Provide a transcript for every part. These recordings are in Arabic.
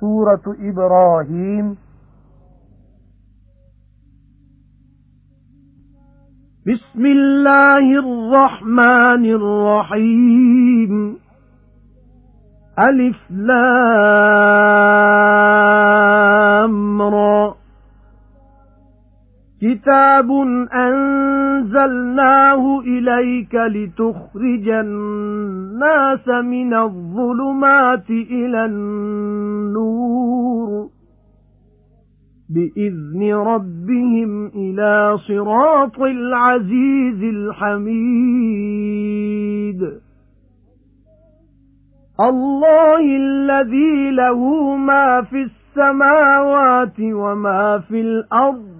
سورة إبراهيم. بسم الله الرحمن الرحيم. ألف لام را. كِتَابٌ أَنزَلْنَاهُ إِلَيْكَ لِتُخْرِجَ النَّاسَ مِنَ الظُّلُمَاتِ إِلَى النُّورِ بِإِذْنِ رَبِّهِمْ إِلَى صِرَاطِ الْعَزِيزِ الْحَمِيدِ. اللَّهِ الَّذِي لَهُ مَا فِي السَّمَاوَاتِ وَمَا فِي الْأَرْضِ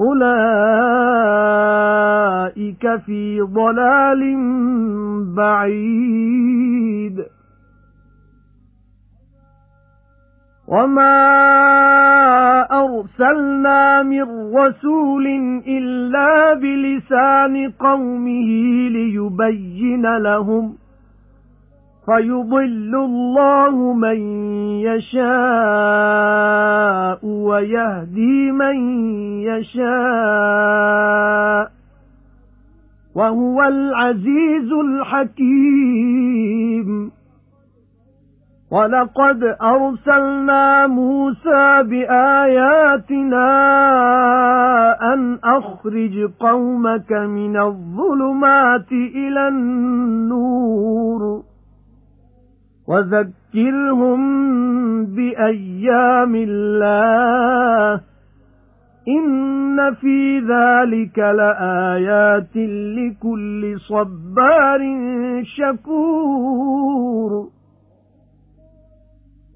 أُولَئِكَ فِي ضَلَالٍ بَعِيدٍ. وَمَا أَرْسَلْنَا مِن رَّسُولٍ إِلَّا بِلِسَانِ قَوْمِهِ لِيُبَيِّنَ لَهُمْ فَيُضِلُّ اللَّهُ مَن يَشَاءُ وَيَهْدِي مَن يَشَاءُ وَهُوَ الْعَزِيزُ الْحَكِيمُ. وَلَقَدْ أَرْسَلْنَا مُوسَى بِآيَاتِنَا أَنْ أَخْرِجْ قَوْمَكَ مِنَ الظُّلُمَاتِ إِلَى النُّورِ. وَذَكِّرْهُم بِأَيَّامِ اللَّهِ. إِنَّ فِي ذَلِكَ لَآيَاتٍ لِكُلِّ صَبَّارٍ شَكُورٍ.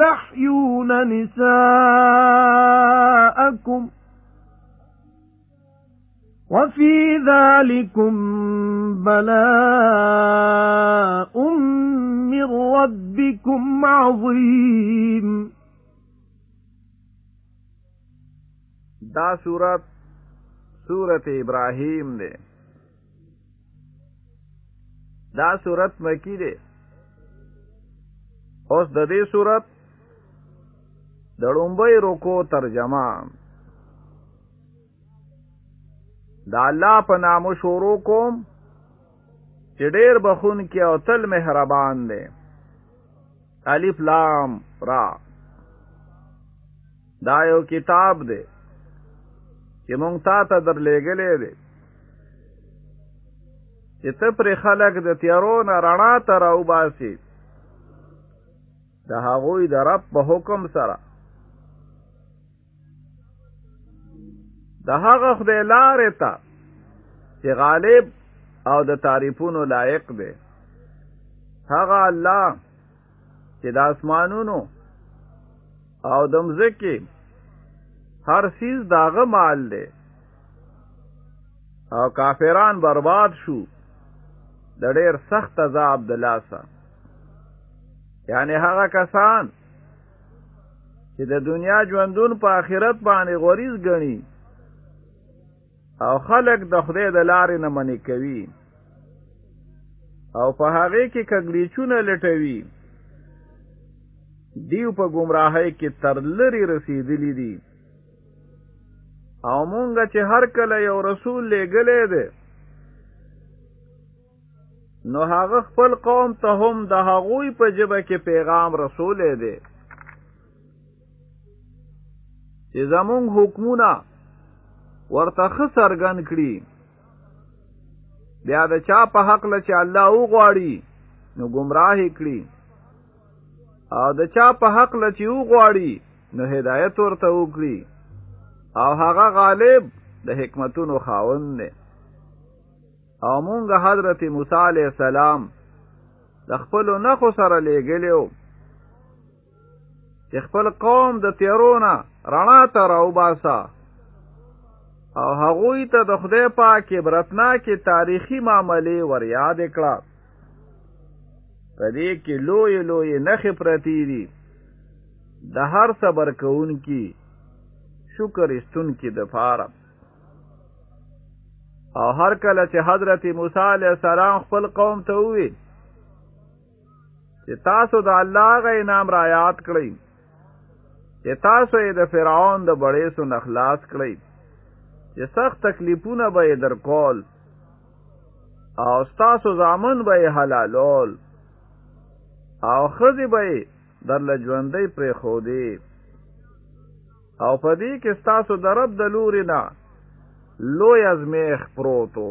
تَسْتَحْيُونَ نِسَاءَكُمْ وَفِي ذَلِكُمْ بَلَاءٌ مِّن رَّبِّكُمْ عَظِيمٌ. دا سورت سورت ابراهیم ده دا سورت مکی ده اوس د دې سورت د لومبۍ رکوع ترجمه. د الله په نامو شروع کوم چې ډېر بخښونکی او تل مهربان دی. الف لام را. دا یو کتاب دی چې مونږ تا ته درلېږلې دی چې ته پر خلق د تیارو نه رڼا ته راوباسي. د هغوی د رب په حکم سره د هغه خدای لارې ته چې غالب او د تعریفونو لایق دی. هغه الله چې د اسمانونو او د مځکې هر سیز داغه مال دی. او کافران برباد شو د ډېر سخت عذاب د لاسه. یعنی هغه کسان چې د دنیا ژوندون په آخرت باندې غوره ګڼي او خلق د خدای د لارې نه منع کوي. او په هغه کې کږلیچونه لټوي. دوی په گمراهۍ کې ډېر لرې رسیدلی دي. او مونږ چې هر کله یو رسول لېږلی دی نو هغه خپل قوم ته هم د هغوی په ژبه کې پیغام رسول دی. چې زمونږ حکمونه ورته څرګند کړي. بیا د چا په حق له چې الله وغواړي نو گمراه کړي. او د چا په حق له چې وغواړي نو هدایت ورته وکړي. او هغه غالب د حکمتونو خاوند دی. او مونږ حضرت موسی علیہ السلام د خپل نخو سره لېګلیو چې خپل قوم د تیرونه رڼا ته راوباسا او هغوی ته د خدای پاک عبرتناکې تاریخي معاملې ور یاد کړه. په دې کې لوی لوی نخې پرتی دي. د هر صبر کوونکی شکر استونکي د فاره او هر کله چې حضرت موسی علیه السلام خپل قوم ته ووی چې تاسو د الله غ انعام را یاد کړئ چې تاسو یې د فرعون د بړې سو نخلاص کړئ چې سخت تکلیفونه به در کول او ستاسو زامن به حلالول. او خزی به در لژوندۍ پرېښودې او په دې کې ستاسو د رب د لوري نه لوی ازمېښت پروت و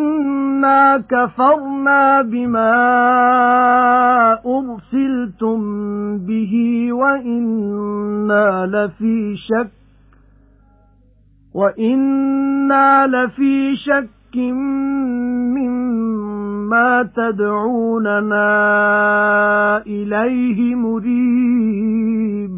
إِنَّا كَفَرْنَا بِمَا أُرْسِلْتُم بِهِ وَإِنَّا لَفِي شَكٍّ وَإِنَّا لَفِي شَكٍّ مِّمَّا تَدْعُونَنَا إِلَيْهِ مُرِيبٍ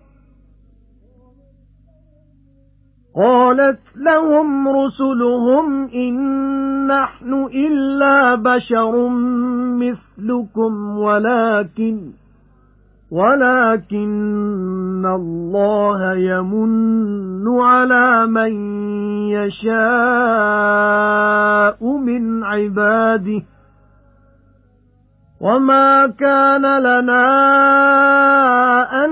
قَالَتْ لَهُمْ رُسُلُهُمْ إِن نَّحْنُ إِلَّا بَشَرٌ مِثْلُكُمْ وَلَكِنْ وَلَكِنَّ اللَّهَ يَمُنُّ عَلَى مَن يَشَاءُ مِنْ عِبَادِهِ وَمَا كَانَ لَنَا أَن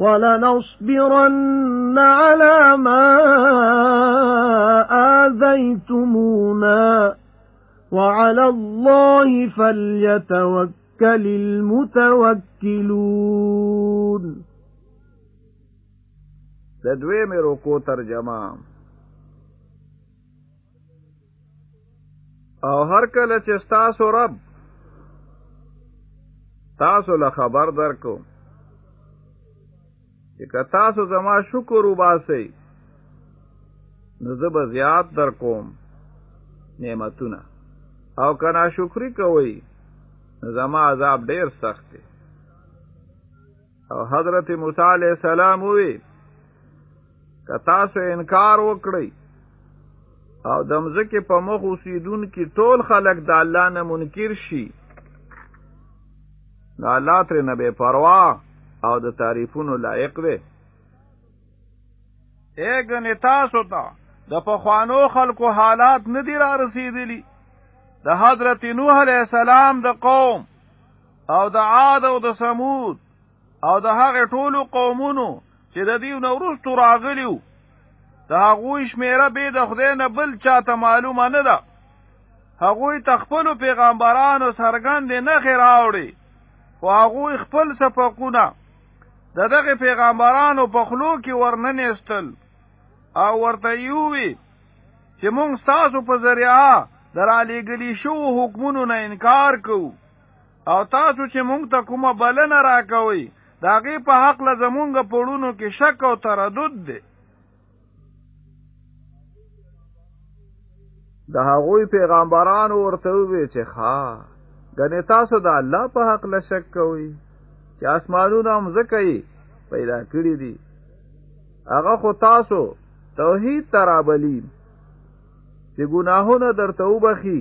وَلَنَصْبِرَنَّ عَلَى مَا آذَيْتُمُونَا. وعلى الله فليتوكل المتوكلون. د دوی مې ترجمة. أو هر کله چې تاسو رب تاسو له خبر درکو. چې که تاسو زما شکر وباسئ نو زه به زیات در کوم نعمتونه. او که ناشکري کوئ نو زما عذاب ډیر سخت دی. او حضرت موسی علیہ السلام وی که تاسو انکار وکړئ او د مځکې په مخ اوسیدونکي ټول خلک د الله نه منکر شي نو الله ترې نه بې پروا او د تعریفونو لایق دی. اګنې تاسو ته د پخوانو خلکو حالات نه دي را رسیدلی د حضرت نوح علیہ السلام د قوم او د عاد او د سمود او د هغه ټولو قومونو چې د دې نورستو راغلیو د هغوی شمیره به د خدای نه بل چاته معلومه نه ده. هغوی تخپل پیغمبرانو سرګند نه خراوړي خو هغوی خپل صفقونه د دغه پیغمبرانو په خولو کې ورننېستل او ورته یووي چې مونږ تاسو په ذریعہ درالېږلي شوو حکمونو نه انکار کوو. او تاسو چې مونږ ته کومه بلنه راکوي د هغه په حق له زمونږ زړونو کې شک او تردد دی. د هغوی پیغمبرانو ورته وی چې ښا غنې تاسو د الله په حق له شک کوئ چې اسمانونه هم زکې پیدا کړی دي. هغه خو تاسو توحید ترابلی چې ګناهونه درته وبخي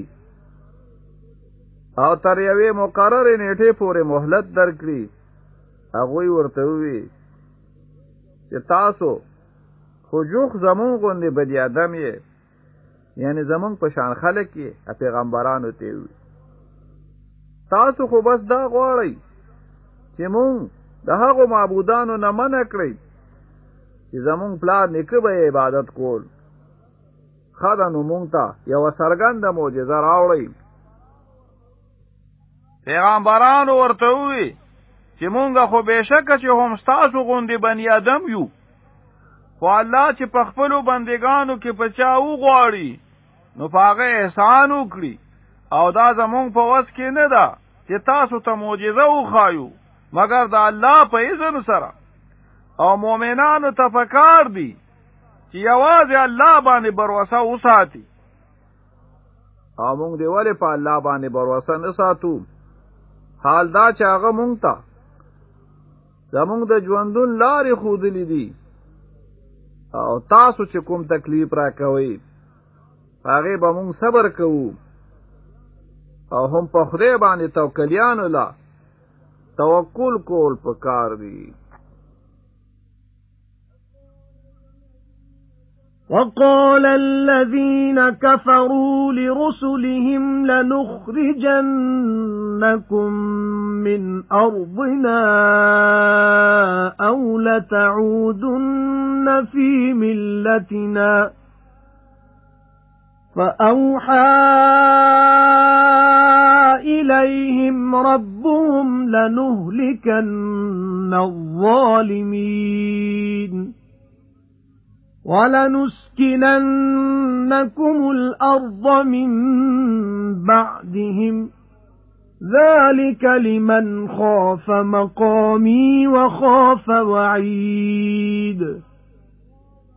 او تر یوې مقرره نیټه پورې مهلت درکړي. هغه ورته وی چې تاسو خو جوخ زمون غوندې بدی ادم یې. یعنی زمون په شان خلک یې پیغمبرانو ته وی تاسو خو بس دا غواړئ چې مونږ د هغو معبودانو نه منع کړئ چې زمونږ پلار نیکه به عبادت کول. ښه دا نو مونږ ته یو سرګند معجزه راوړئ. پیغمبرانو ورته وی چې مونږ خو بېشکه چې هم تاسو غوندي بنی آدم یو خو الله چې په خپل بندگانو کې پچاو غواړي نو پاغه احسان وکړي. او دا زمونږ په وس کې نه ده چې تاسو ته معجزه وخایو مگر د الله په اذن سره. او مؤمنانو ته پکار دي چې یوازې الله باندې بروسه وساتي. او موږ دی ولې په الله باندې بروسه نه ساتو؟ حال دا چې هغه مونږ ته زمونږ د ژوندون لارې خودلې دي. او تاسو چې کوم تکلیف را کوي هغه به مونږ صبر کوو. او هم په خدای باندې توکلیان الله توکل کول پکار دی. وقال الذين كفروا لرسلهم لنخرجنكم من أرضنا أو لتعودن في ملتنا فأوحى إِلَيْهِمْ رَبُّهُمْ لَنُهْلِكَنَّ الظَّالِمِينَ وَلَنُسْكِنَنَّكُمُ الْأَرْضَ مِنْ بَعْدِهِمْ ذَلِكَ لِمَنْ خَافَ مَقَامِي وَخَافَ وَعِيدِ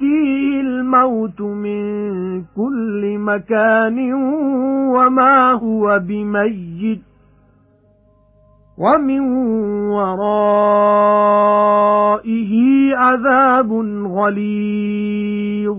وَيَأْتِيهِ الْمَوْتُ مِنْ كُلِّ مَكَانٍ وَمَا هُوَ بِمَيِّتٍ وَمِن وَرَائِهِ عَذَابٌ غَلِيظٌ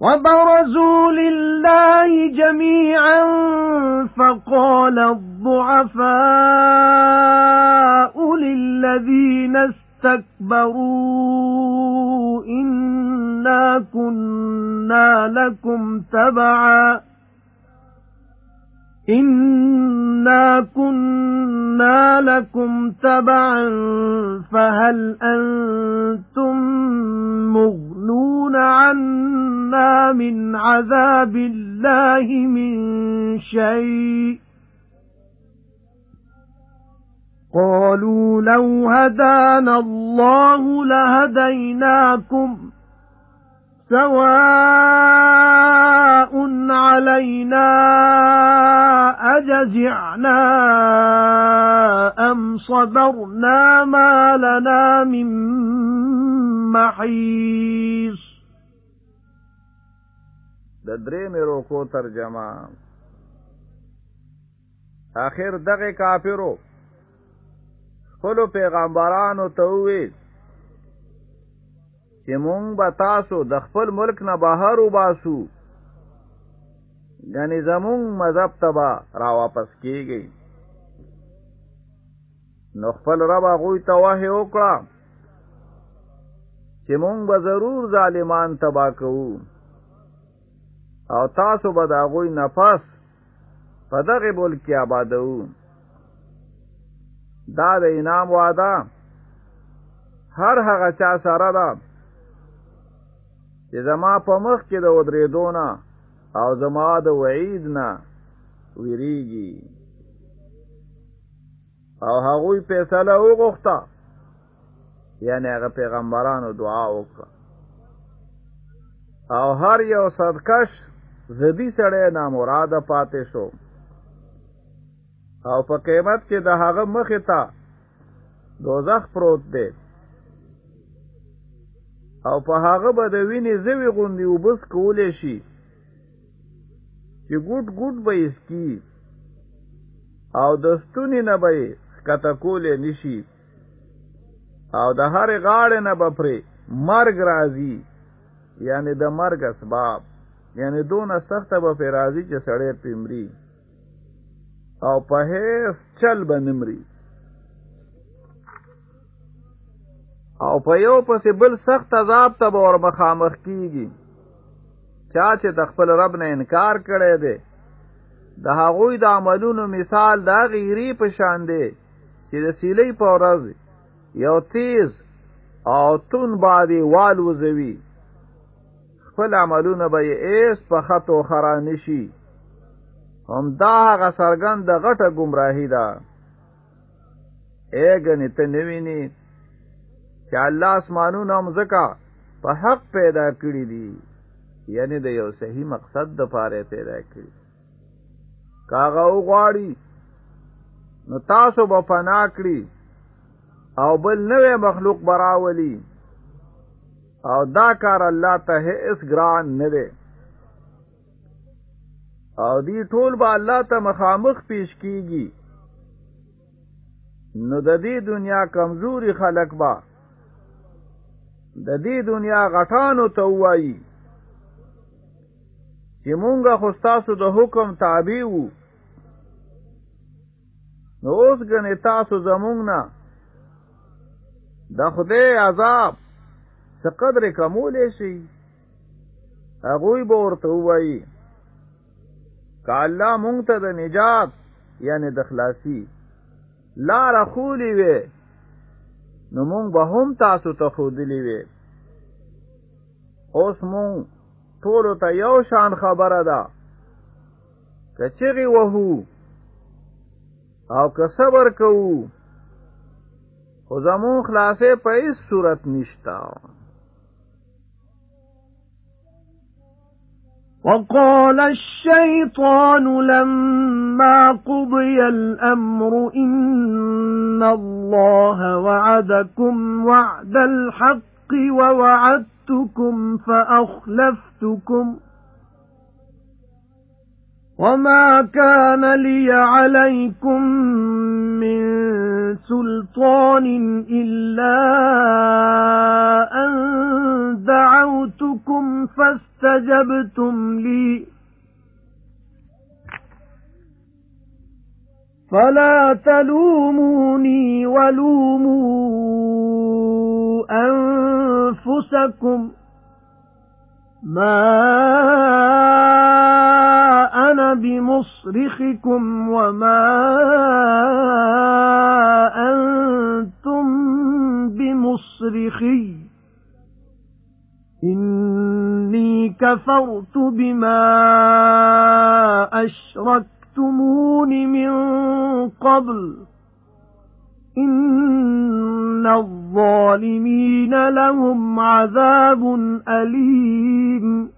وَبَرَزُوا لِلَّهِ جَمِيعًا فَقَالَ الضُّعَفَاءُ لِلَّذِينَ اسْتَكْبَرُوا إِنَّا كُنَّا لَكُمْ تَبَعًا إِنَّا كُنَّا لَكُمْ تَبَعًا فَهَلْ أَنْتُمْ مُغْنُونَ عَنَّا مِنْ عَذَابِ اللَّهِ مِنْ شَيْءٍ قَالُوا لَوْ هَدَانَا اللَّهُ لَهَدَيْنَاكُمْ سَوَاءٌ عَلَيْنَا أَجَزِعْنَا أَمْ صَبَرْنَا مَا لَنَا مِن مَّحِيصٍ. د درې مې روکو ترجمه. آخر دغه کافرو خپل پیغمبرانو ته وویل چې مونږ به تاسو د خپل ملک نه بهر وباسو. غني زمونږ مذهب تبا را واپس کیږي نو خپل رب غوي ته واه وکړه چې مونږ به ضرور ظالمان تبا کوو. او تاسو به دا غوي نفس په دغه بول کې آبادو دا د انعام وعده. هر هغه چا سره ده چې زما په مخ کې د ودرېدونه او زما د وعید نه ویریږي. او هغوی فیصله وغوښته. یعنی هغه پیغمبرانو دعا وکړه. او هر یو صدکش زدی سړی نامراده پاتې شو. او په قیمت کې د هغه مخې ته دوزخ پروت دی او په هغه به د وینې زوی غوندې وبس کولې شي چې ګوټ ګوټ به اسکی او د ستونی نه به کته کولې نشي او د هر غاړې نه به پرې مرګ راځي یعنی د مرګ اسباب یعنی دونه سخته به پرې راځي چې سړی پیمري او په هیڅ چل به نمري او په یو پسې بل سخت عذاب ته به ور مخامخ کیږي. چا چې د خپل رب نه انکار کړی دی د هغوی د عملونو مثال دا غیری په شان دی چې د سیلې په ورځ یو تیز او تون باندې وال وزوي خپل عملونه به یې ایس په خطو خرانه شي. هم دا هغه سرګند غټه گمراهی ده. اګنې ته نویني چې الله اسمانونه هم زکا په حق پیدا کړی دي یعنی د یو صحیح مقصد د پاره پیدا کړی کاغه وغواړي نو تاسو به پنا کړی او بل نوې مخلوق براولي او دا کار الله ته هیڅ ګران نه دی او دی ټول به الله ته مخامخ پیش کیږي نو د دې دنیا کمزوري خلک با د دې دنیا غټانو ته وایي چې مونږه خو تاسو د حکم تابع وو. نو اوس ګنې تاسو زمونږ نه. د خدای عذاب څه قدر کمولې شي؟ هغوی به ورته وایي که الله مونږ ته د نجات یعنی د خلاصي لار خولی وي نو مونږ به هم تاسو ته خودلی وي. اوس مونږ ټولو ته یو شان خبره ده. که چغې وهو او که صبر کوو خو زمون خلاصې په هیڅ صورت نشته وقال الشيطان لما قضي الأمر إن الله وعدكم وعد الحق ووعدتكم فأخلفتكم وَمَا كَانَ لِيَ عَلَيْكُمْ مِنْ سُلْطَانٍ إِلَّا أَنْ دَعَوْتُكُمْ فَاسْتَجَبْتُمْ لِي. فَلَا تَلُومُونِي وَلُومُوا أَنفُسَكُمْ. مَا بِمُصْرِخِكُمْ وَمَا أَنْتُمْ بِمُصْرِخِيَّ إِنِّي كَفَرْتُ بِمَا أَشْرَكْتُمُونِ مِنْ قَبْلُ إِنَّ الظَّالِمِينَ لَهُمْ عَذَابٌ أَلِيمٌ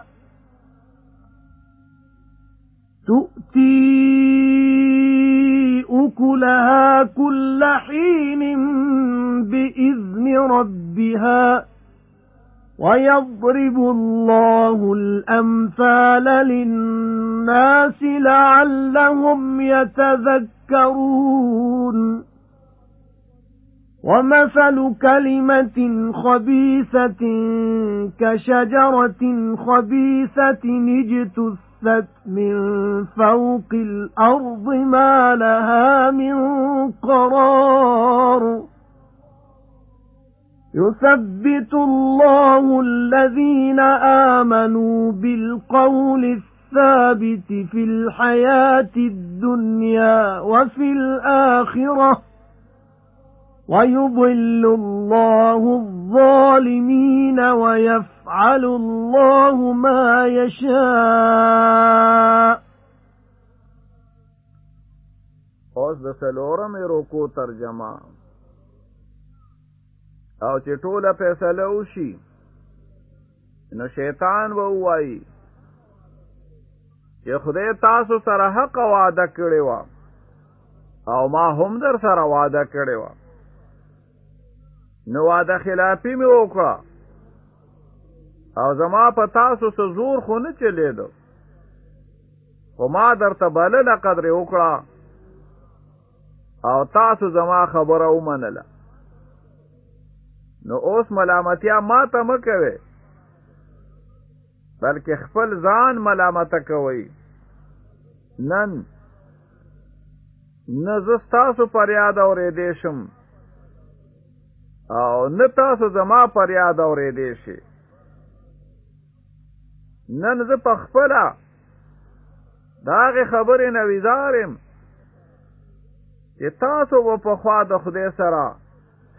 تُؤْتِي أُكُلَهَا كُلَّ حِينٍ بِإِذْنِ رَبِّهَا وَيَضْرِبُ اللَّهُ الْأَمْثَالَ لِلنَّاسِ لَعَلَّهُمْ يَتَذَكَّرُونَ وَمَثَلُ كَلِمَةٍ خَبِيثَةٍ كَشَجَرَةٍ خَبِيثَةٍ اجْتُثَّتْ مِنْ فَوْقِ الْأَرْضِ مَا لَهَا مِنْ قَرَارٍ يُثَبِّتُ اللَّهُ الَّذِينَ آمَنُوا بِالْقَوْلِ الثَّابِتِ فِي الْحَيَاةِ الدُّنْيَا وَفِي الْآخِرَةِ وَيُضِلُّ اللَّهُ الظَّالِمِينَ وَيَفْعَلُ اللَّهُ مَا يَشَاءُ. اوس د سلورم روکو ترجمه. او چې ټوله فیصله وشي نو شیطان به وایي چې خدای تاسو سره حق وعده کړی و او ما هم در سره وعده کړی و نو وعده خلافی می وکړه او زما په تاسو سره زور خو نه چلیدو خو ما درته بلله قدر وکړه. او تاسو زما خبره ومنله. نو اوس ملامتیا ما ته مکوي بلکې خپل ځان ملامت کوي نن نه زستاسو پر یاد اورې دې شم. او نه تاسو زما پر یاد اورې دې شي نن زه په خپل داغه خبرې نویزارم چې تاسو په خوا د خدای سره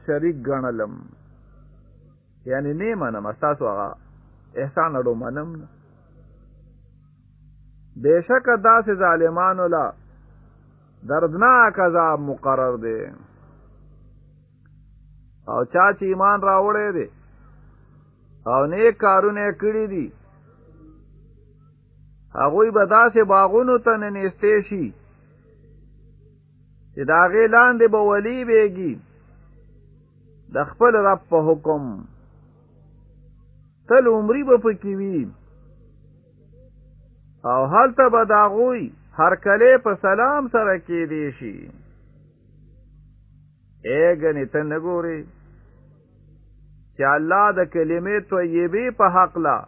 شریک ګڼلم. یعنی نه منم تاسو هغه احسان اړو منم. بشک داسې ظالمانو لا دردناک عذاب مقرر دی. او چا چې ایمان راوړی دی او نیک کارونه کړی دي هغوی به داسې باغونو ته ننېستې شي چې د هغې لاندې به ولی بیږي د خپل رب په حکم. تل عمری به پکې وي. او هلته به د هغوی هر کله په سلام سره کې دی شي اګنې ته نه ګوري چې الله د کلمې طیبې په حق لا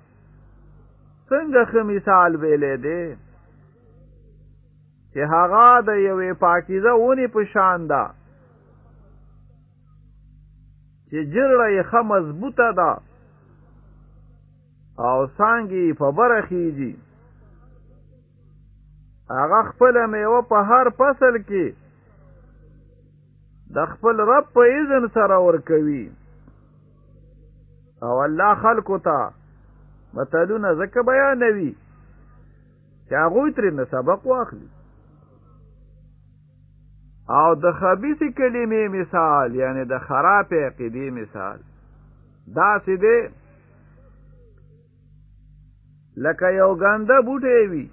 څنګه خ مثال ویلې دی؟ چې هغه د یوې پاکیزه ونی په شان ده. چې جرړه یې ښه مضبوطه ده او سانګي په برخیږي هغه خپل میوه په هر فصل کې د خپل رب په اذن سره ورکوي. او الله خلقو ته متلونه زکه بیانوي. چې هغه ترې نه سبق واخلي. او د خبيثي کلمې مثال یعنی د خراب عقیدې مثال. دا سې دی لکه یو ګنده بوټی وي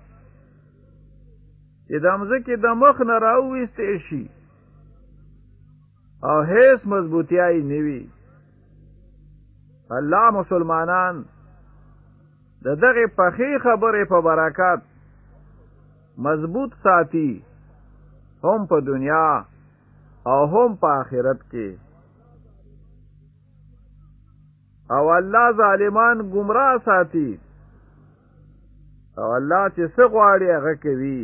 چې د مځکې د مخ نه راوویستې شي. او هیڅ مضبوطیای نوي الله مسلمانان د دغه پخې خبرې په برکات مضبوط ساتي هم په دنیا او هم په آخرت کې. او الله ظالمان گمراه ساتي. او الله چې څه غواړي هغه کوي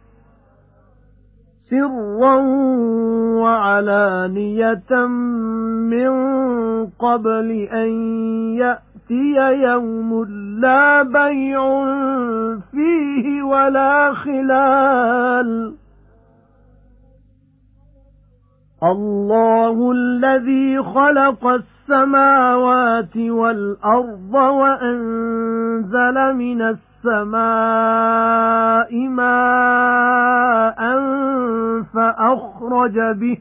سِرًّا وَعَلَانِيَةً مِنْ قَبْلِ أَنْ يَأْتِيَ يَوْمٌ لَا بَيْعٌ فِيهِ وَلَا خِلَالٌ. اللَّهُ الَّذِي خَلَقَ السَّمَاوَاتِ وَالْأَرْضَ وَأَنزَلَ مِنَ السَّمَاءِ مَاءً فَأَخْرَجَ بِهِ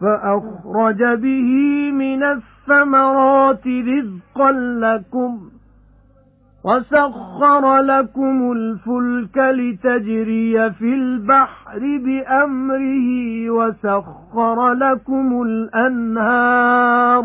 فَأَخْرَجَ بِهِ مِنَ الثَّمَرَاتِ رِزْقًا لَكُمْ وَسَخَّرَ لَكُمُ الْفُلْكَ لِتَجْرِيَ فِي الْبَحْرِ بِأَمْرِهِ وَسَخَّرَ لَكُمُ الْأَنْهَارَ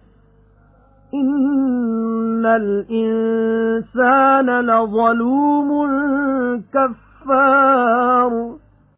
إِنَّ الْإِنسَانَ لَظَلُومٌ كَفَّارٌ